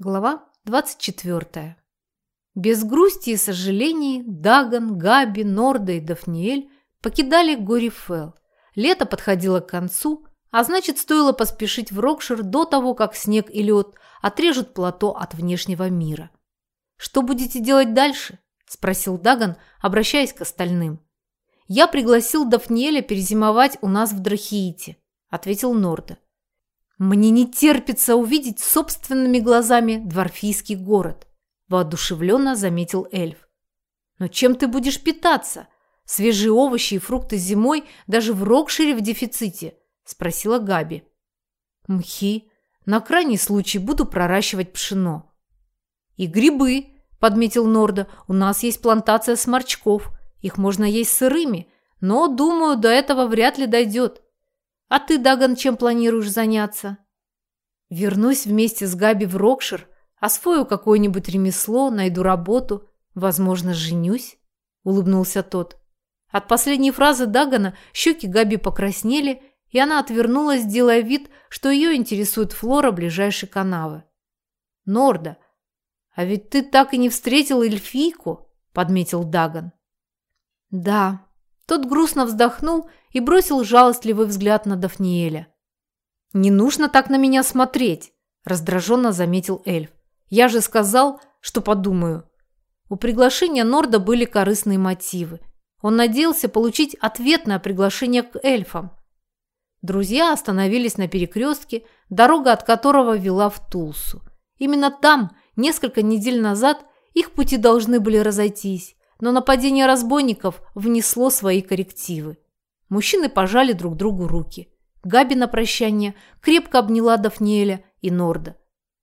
Глава 24. Без грусти и сожалений Даган, Габи, Норда и Дафниэль покидали Горифел. Лето подходило к концу, а значит, стоило поспешить в Рокшир до того, как снег и лед отрежут плато от внешнего мира. «Что будете делать дальше?» – спросил Даган, обращаясь к остальным. «Я пригласил Дафниэля перезимовать у нас в Драхиите», – ответил Норда. «Мне не терпится увидеть собственными глазами дворфийский город», – воодушевленно заметил эльф. «Но чем ты будешь питаться? Свежие овощи и фрукты зимой даже в Рокшире в дефиците», – спросила Габи. «Мхи. На крайний случай буду проращивать пшено». «И грибы», – подметил Норда. «У нас есть плантация сморчков. Их можно есть сырыми, но, думаю, до этого вряд ли дойдет». А ты, Даган, чем планируешь заняться? Вернусь вместе с Габи в Рокшир, освою какое-нибудь ремесло, найду работу, возможно, женюсь, улыбнулся тот. От последней фразы Дагана щеки Габи покраснели, и она отвернулась, делая вид, что ее интересует флора ближайшей канавы. «Норда, а ведь ты так и не встретил эльфийку?» – подметил Даган. «Да», тот грустно вздохнул и бросил жалостливый взгляд на Дафниэля. «Не нужно так на меня смотреть», – раздраженно заметил эльф. «Я же сказал, что подумаю». У приглашения Норда были корыстные мотивы. Он надеялся получить ответное приглашение к эльфам. Друзья остановились на перекрестке, дорога от которого вела в Тулсу. Именно там, несколько недель назад, их пути должны были разойтись но нападение разбойников внесло свои коррективы. Мужчины пожали друг другу руки. Габи на прощание крепко обняла Дафниэля и Норда.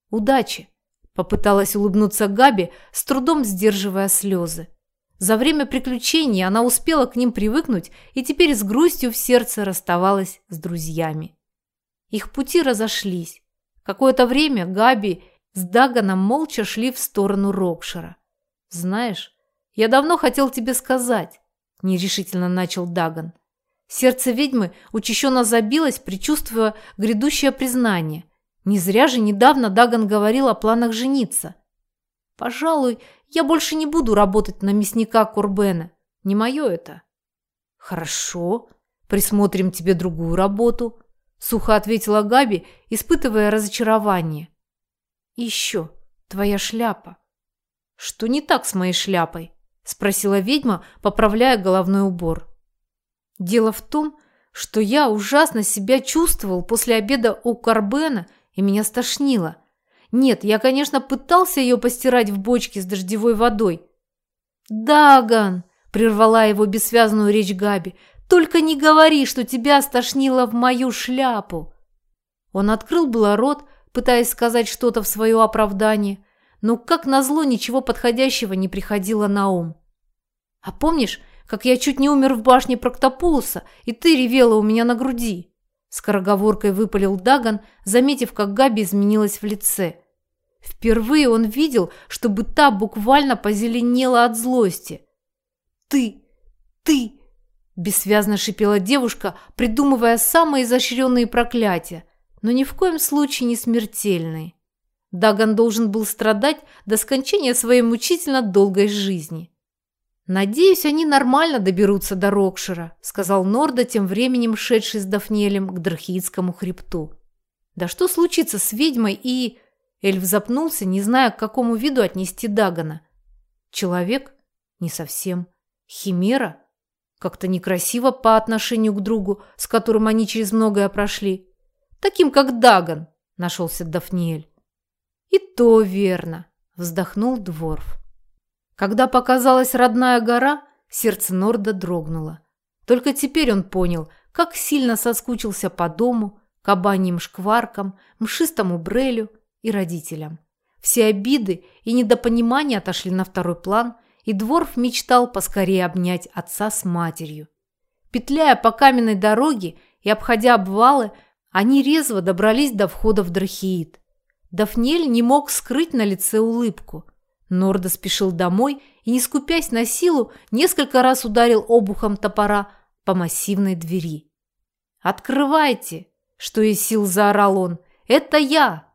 «Удачи!» – попыталась улыбнуться Габи, с трудом сдерживая слезы. За время приключений она успела к ним привыкнуть и теперь с грустью в сердце расставалась с друзьями. Их пути разошлись. Какое-то время Габи с Даганом молча шли в сторону Рокшира. «Знаешь, «Я давно хотел тебе сказать», – нерешительно начал Даган. Сердце ведьмы учащенно забилось, предчувствуя грядущее признание. Не зря же недавно Даган говорил о планах жениться. «Пожалуй, я больше не буду работать на мясника Курбена. Не мое это». «Хорошо, присмотрим тебе другую работу», – сухо ответила Габи, испытывая разочарование. «И еще, твоя шляпа». «Что не так с моей шляпой?» спросила ведьма, поправляя головной убор. Дело в том, что я ужасно себя чувствовал после обеда у Карбена, и меня стошнило. Нет, я, конечно, пытался ее постирать в бочке с дождевой водой. «Даган!» – прервала его бессвязную речь Габи. «Только не говори, что тебя стошнило в мою шляпу!» Он открыл было рот, пытаясь сказать что-то в свое оправдание, но, как назло, ничего подходящего не приходило на ум. «А помнишь, как я чуть не умер в башне Проктопулуса, и ты ревела у меня на груди?» Скороговоркой выпалил Даган, заметив, как Габи изменилась в лице. Впервые он видел, чтобы та буквально позеленела от злости. «Ты! Ты!» – бессвязно шипела девушка, придумывая самые изощренные проклятия, но ни в коем случае не смертельные. Даган должен был страдать до скончания своей мучительно долгой жизни. «Надеюсь, они нормально доберутся до Рокшира», – сказал Норда, тем временем шедший с Дафнелем к Драхиитскому хребту. «Да что случится с ведьмой и...» Эльф запнулся, не зная, к какому виду отнести Дагана. «Человек? Не совсем. Химера? Как-то некрасиво по отношению к другу, с которым они через многое прошли. Таким, как Даган», – нашелся Дафниэль. «И то верно», – вздохнул Дворф. Когда показалась родная гора, сердце Норда дрогнуло. Только теперь он понял, как сильно соскучился по дому, кабаньим шкваркам, мшистому брелю и родителям. Все обиды и недопонимания отошли на второй план, и Дворф мечтал поскорее обнять отца с матерью. Петляя по каменной дороге и обходя обвалы, они резво добрались до входа в Драхиит. Дафнель не мог скрыть на лице улыбку. Норда спешил домой и, не скупясь на силу, несколько раз ударил обухом топора по массивной двери. «Открывайте!» – что из сил заорал он. «Это я!»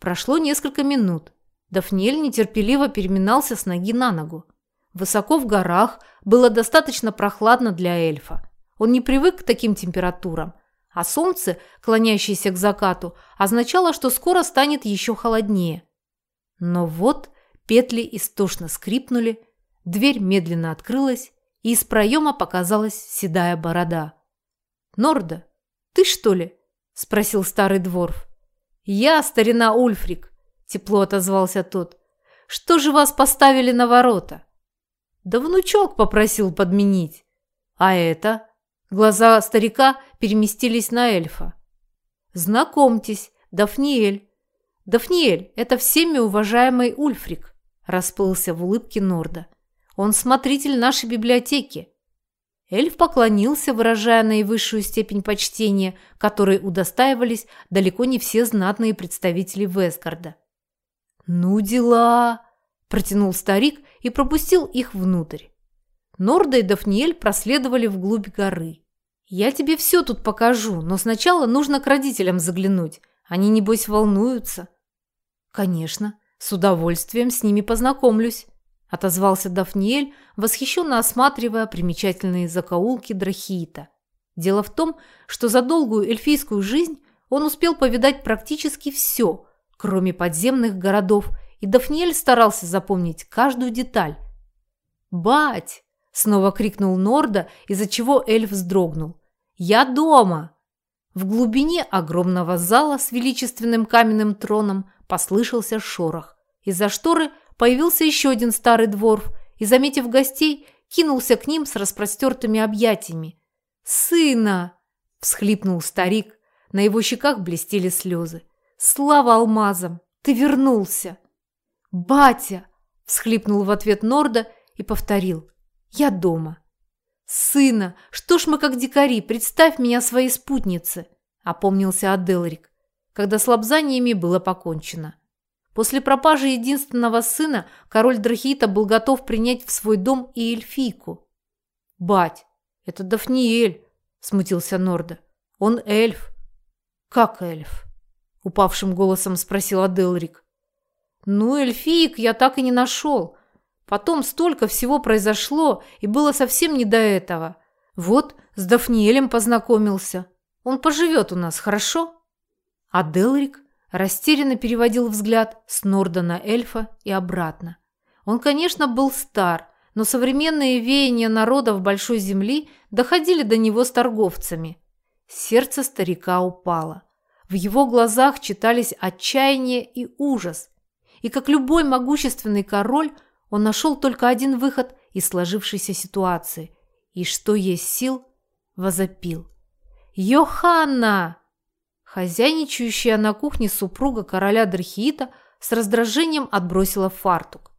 Прошло несколько минут. Дафниэль нетерпеливо переминался с ноги на ногу. Высоко в горах было достаточно прохладно для эльфа. Он не привык к таким температурам, а солнце, клонящееся к закату, означало, что скоро станет еще холоднее. Но вот петли истошно скрипнули, дверь медленно открылась, и из проема показалась седая борода. «Норда, ты что ли?» – спросил старый дворф. «Я, старина Ульфрик», – тепло отозвался тот. «Что же вас поставили на ворота?» «Да внучок попросил подменить». «А это?» Глаза старика переместились на эльфа. «Знакомьтесь, Дафниэль». «Дафниэль – это всеми уважаемый Ульфрик», – расплылся в улыбке Норда. «Он смотритель нашей библиотеки. Эльф поклонился, выражая наивысшую степень почтения, которой удостаивались далеко не все знатные представители Весгарда. «Ну дела!» – протянул старик и пропустил их внутрь. Норда и Дафниэль проследовали вглубь горы. «Я тебе все тут покажу, но сначала нужно к родителям заглянуть. Они, небось, волнуются». «Конечно, с удовольствием с ними познакомлюсь», отозвался Дафниэль, восхищенно осматривая примечательные закоулки Драхиита. Дело в том, что за долгую эльфийскую жизнь он успел повидать практически все, кроме подземных городов, и Дафниэль старался запомнить каждую деталь. «Бать!» – снова крикнул Норда, из-за чего эльф вздрогнул. «Я дома!» В глубине огромного зала с величественным каменным троном послышался шорох. Из-за шторы – появился еще один старый дворф и, заметив гостей, кинулся к ним с распростертыми объятиями. «Сына!» – всхлипнул старик. На его щеках блестели слезы. «Слава алмазам! Ты вернулся!» «Батя!» – всхлипнул в ответ Норда и повторил. «Я дома!» «Сына! Что ж мы как дикари? Представь меня своей спутнице!» – опомнился Аделрик, когда с лобзаниями было покончено. После пропажи единственного сына король Драхита был готов принять в свой дом и эльфийку. «Бать, это Дафниэль», – смутился Норда. «Он эльф». «Как эльф?» – упавшим голосом спросил Аделрик. «Ну, эльфиек я так и не нашел. Потом столько всего произошло, и было совсем не до этого. Вот с Дафниэлем познакомился. Он поживет у нас, хорошо?» Аделрик растерянно переводил взгляд с Норда на эльфа и обратно. Он, конечно, был стар, но современные веяния народов Большой Земли доходили до него с торговцами. Сердце старика упало. В его глазах читались отчаяние и ужас. И как любой могущественный король, он нашел только один выход из сложившейся ситуации. И что есть сил, возопил. «Йоханна!» Хозяйничающая на кухне супруга короля Драхиита с раздражением отбросила фартук.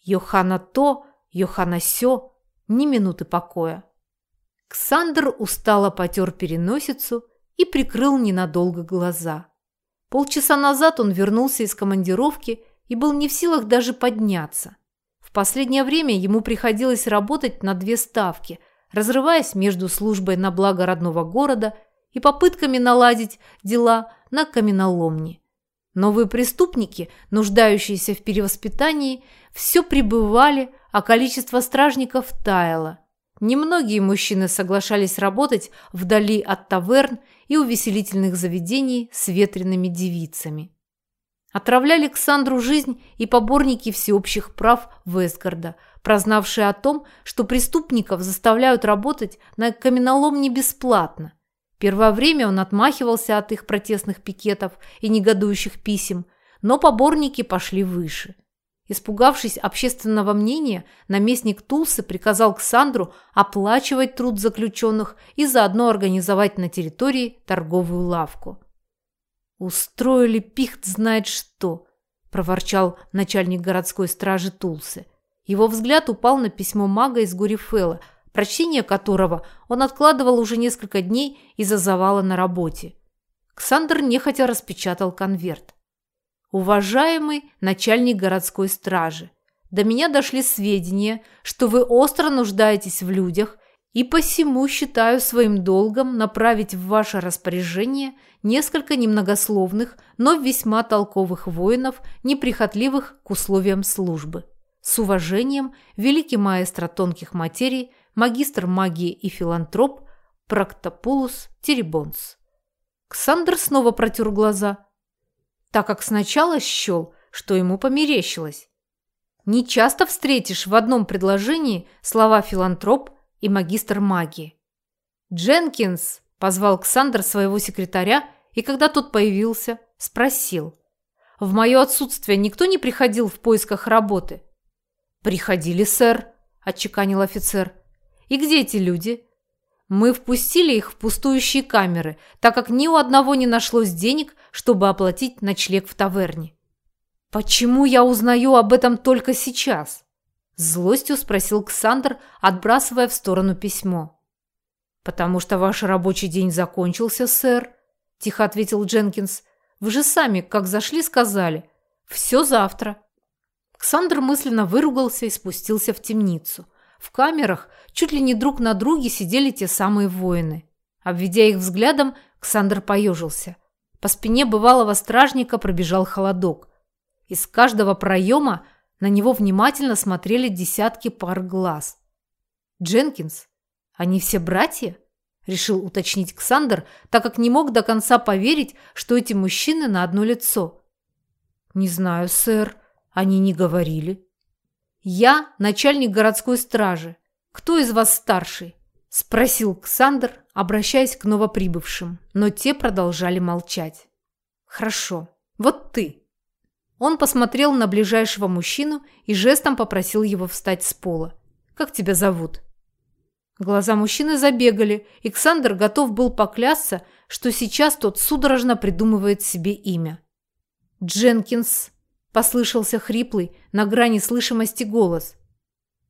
Йохана то, Йохана сё, ни минуты покоя. Ксандр устало потер переносицу и прикрыл ненадолго глаза. Полчаса назад он вернулся из командировки и был не в силах даже подняться. В последнее время ему приходилось работать на две ставки, разрываясь между службой на благо родного города и попытками наладить дела на каменоломне. Новые преступники, нуждающиеся в перевоспитании, все прибывали, а количество стражников таяло. Немногие мужчины соглашались работать вдали от таверн и увеселительных заведений с ветреными девицами. Отравляли Александру жизнь и поборники всеобщих прав Вестгарда, прознавшие о том, что преступников заставляют работать на каменоломне бесплатно, Первое время он отмахивался от их протестных пикетов и негодующих писем, но поборники пошли выше. Испугавшись общественного мнения, наместник Тулсы приказал Ксандру оплачивать труд заключенных и заодно организовать на территории торговую лавку. «Устроили пихт знает что», – проворчал начальник городской стражи Тулсы. Его взгляд упал на письмо мага из Гурифела – прочтение которого он откладывал уже несколько дней из-за завала на работе. Ксандр нехотя распечатал конверт. «Уважаемый начальник городской стражи, до меня дошли сведения, что вы остро нуждаетесь в людях и посему считаю своим долгом направить в ваше распоряжение несколько немногословных, но весьма толковых воинов, неприхотливых к условиям службы. С уважением, великий маэстро тонких материй, магистр магии и филантроп Проктопулус Теребонс. Ксандр снова протер глаза, так как сначала счел, что ему померещилось. Не часто встретишь в одном предложении слова «филантроп» и «магистр магии». «Дженкинс!» – позвал Ксандр своего секретаря, и когда тот появился, спросил. «В мое отсутствие никто не приходил в поисках работы?» «Приходили, сэр», – отчеканил офицер. «И где эти люди?» Мы впустили их в пустующие камеры, так как ни у одного не нашлось денег, чтобы оплатить ночлег в таверне. «Почему я узнаю об этом только сейчас?» Злостью спросил Ксандр, отбрасывая в сторону письмо. «Потому что ваш рабочий день закончился, сэр», – тихо ответил Дженкинс. «Вы же сами, как зашли, сказали. Все завтра». Ксандр мысленно выругался и спустился в темницу – в камерах чуть ли не друг на друге сидели те самые воины. Обведя их взглядом, Ксандр поежился. По спине бывалого стражника пробежал холодок. Из каждого проема на него внимательно смотрели десятки пар глаз. «Дженкинс, они все братья?» – решил уточнить Ксандр, так как не мог до конца поверить, что эти мужчины на одно лицо. «Не знаю, сэр, они не говорили», «Я начальник городской стражи. Кто из вас старший?» – спросил Ксандр, обращаясь к новоприбывшим, но те продолжали молчать. «Хорошо. Вот ты». Он посмотрел на ближайшего мужчину и жестом попросил его встать с пола. «Как тебя зовут?» Глаза мужчины забегали, и Ксандр готов был поклясться, что сейчас тот судорожно придумывает себе имя. «Дженкинс», Послышался хриплый, на грани слышимости голос.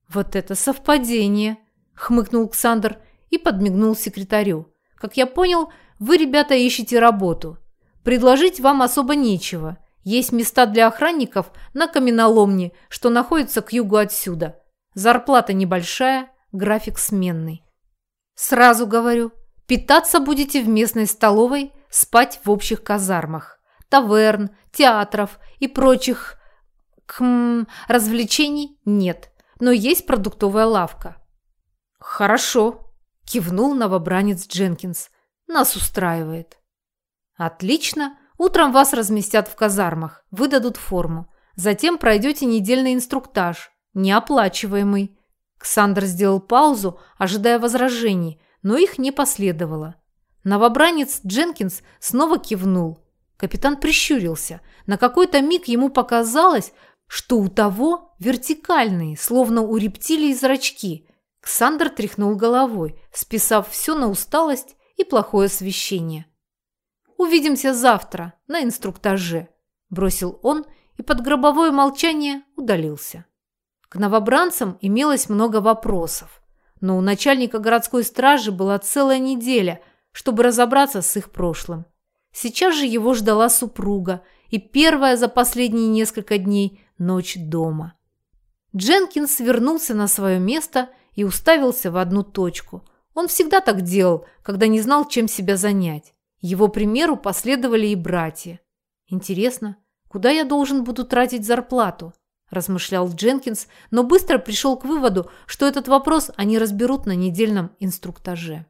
«Вот это совпадение!» – хмыкнул Ксандр и подмигнул секретарю. «Как я понял, вы, ребята, ищете работу. Предложить вам особо нечего. Есть места для охранников на каменоломне, что находится к югу отсюда. Зарплата небольшая, график сменный. Сразу говорю, питаться будете в местной столовой, спать в общих казармах таверн, театров и прочих кхм, развлечений нет, но есть продуктовая лавка. Хорошо, кивнул новобранец Дженкинс. Нас устраивает. Отлично. Утром вас разместят в казармах, выдадут форму. Затем пройдете недельный инструктаж, неоплачиваемый. Ксандр сделал паузу, ожидая возражений, но их не последовало. Новобранец Дженкинс снова кивнул, Капитан прищурился. На какой-то миг ему показалось, что у того вертикальные, словно у рептилий зрачки. Ксандр тряхнул головой, списав все на усталость и плохое освещение. «Увидимся завтра на инструктаже», – бросил он и под гробовое молчание удалился. К новобранцам имелось много вопросов, но у начальника городской стражи была целая неделя, чтобы разобраться с их прошлым. Сейчас же его ждала супруга и первая за последние несколько дней ночь дома. Дженкинс вернулся на свое место и уставился в одну точку. Он всегда так делал, когда не знал, чем себя занять. Его примеру последовали и братья. «Интересно, куда я должен буду тратить зарплату?» – размышлял Дженкинс, но быстро пришел к выводу, что этот вопрос они разберут на недельном инструктаже.